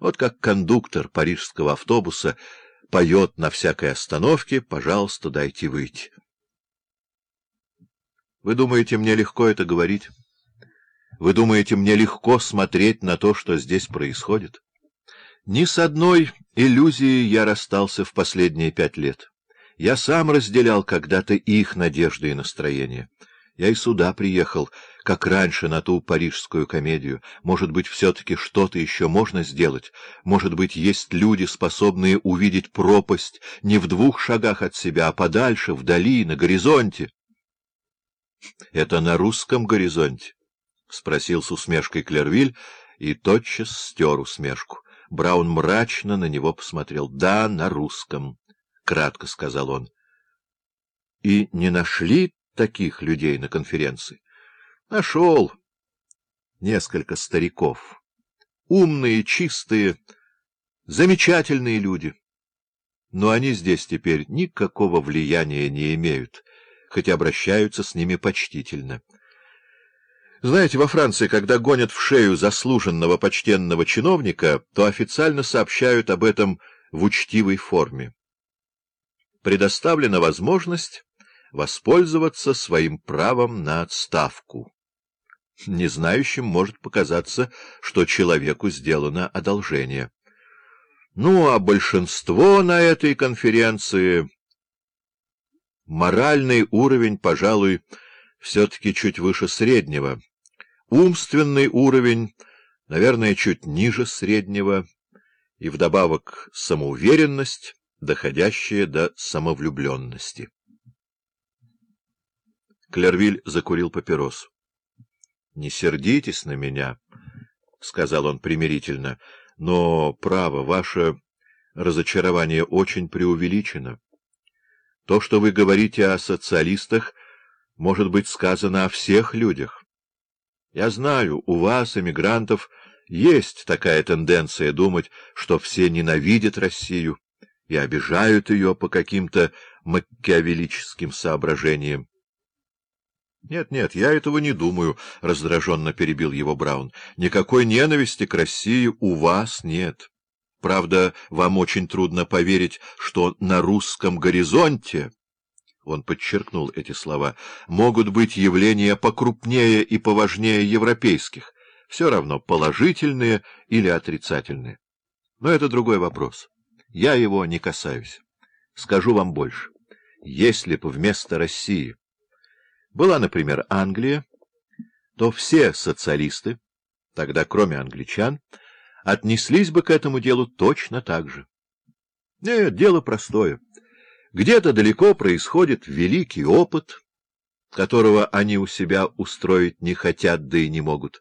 Вот как кондуктор парижского автобуса поет на всякой остановке «Пожалуйста, дайте выйти». Вы думаете, мне легко это говорить? Вы думаете, мне легко смотреть на то, что здесь происходит? Ни с одной иллюзией я расстался в последние пять лет. Я сам разделял когда-то их надежды и настроения. Я и сюда приехал, как раньше, на ту парижскую комедию. Может быть, все-таки что-то еще можно сделать? Может быть, есть люди, способные увидеть пропасть не в двух шагах от себя, а подальше, вдали, на горизонте? — Это на русском горизонте? — спросил с усмешкой Клервиль и тотчас стер усмешку. Браун мрачно на него посмотрел. — Да, на русском, — кратко сказал он. — И не нашли таких людей на конференции? — Нашел. Несколько стариков. Умные, чистые, замечательные люди. Но они здесь теперь никакого влияния не имеют — хоть обращаются с ними почтительно. Знаете, во Франции, когда гонят в шею заслуженного почтенного чиновника, то официально сообщают об этом в учтивой форме. Предоставлена возможность воспользоваться своим правом на отставку. Незнающим может показаться, что человеку сделано одолжение. Ну, а большинство на этой конференции Моральный уровень, пожалуй, все-таки чуть выше среднего. Умственный уровень, наверное, чуть ниже среднего. И вдобавок самоуверенность, доходящая до самовлюбленности. Клервиль закурил папиросу. — Не сердитесь на меня, — сказал он примирительно, — но, право, ваше разочарование очень преувеличено. То, что вы говорите о социалистах, может быть сказано о всех людях. Я знаю, у вас, эмигрантов, есть такая тенденция думать, что все ненавидят Россию и обижают ее по каким-то макиавеллическим соображениям. «Нет, нет, я этого не думаю», — раздраженно перебил его Браун. «Никакой ненависти к России у вас нет». Правда, вам очень трудно поверить, что на русском горизонте, он подчеркнул эти слова, могут быть явления покрупнее и поважнее европейских, все равно положительные или отрицательные. Но это другой вопрос. Я его не касаюсь. Скажу вам больше. Если бы вместо России была, например, Англия, то все социалисты, тогда кроме англичан, отнеслись бы к этому делу точно так же. Нет, дело простое. Где-то далеко происходит великий опыт, которого они у себя устроить не хотят, да и не могут.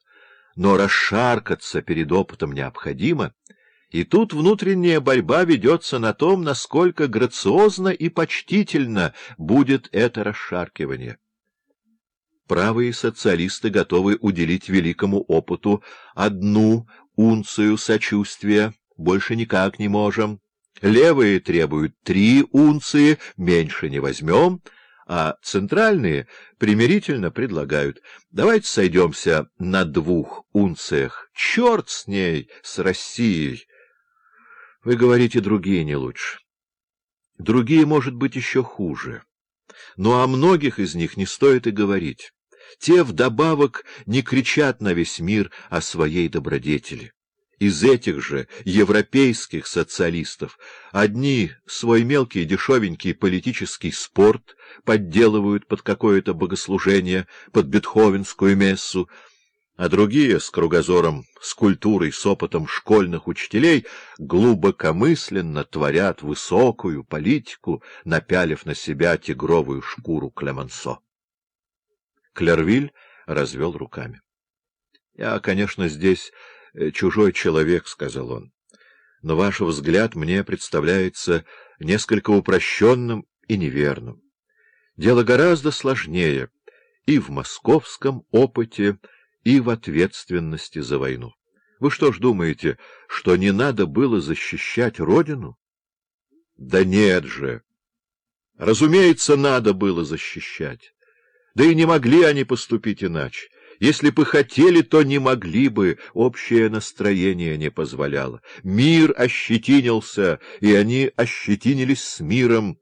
Но расшаркаться перед опытом необходимо, и тут внутренняя борьба ведется на том, насколько грациозно и почтительно будет это расшаркивание. Правые социалисты готовы уделить великому опыту одну унцию сочувствия, больше никак не можем. Левые требуют три унции, меньше не возьмем, а центральные примирительно предлагают. Давайте сойдемся на двух унциях. Черт с ней, с Россией! Вы говорите, другие не лучше. Другие, может быть, еще хуже. Но о многих из них не стоит и говорить. Те вдобавок не кричат на весь мир о своей добродетели. Из этих же европейских социалистов одни свой мелкий дешевенький политический спорт подделывают под какое-то богослужение, под бетховенскую мессу, а другие с кругозором, с культурой, с опытом школьных учителей глубокомысленно творят высокую политику, напялив на себя тигровую шкуру Клемансо. Клервиль развел руками. — Я, конечно, здесь э, чужой человек, — сказал он, — но ваш взгляд мне представляется несколько упрощенным и неверным. Дело гораздо сложнее и в московском опыте, и в ответственности за войну. Вы что ж думаете, что не надо было защищать Родину? Да нет же! Разумеется, надо было защищать. Да и не могли они поступить иначе. Если бы хотели, то не могли бы, общее настроение не позволяло. Мир ощетинился, и они ощетинились с миром.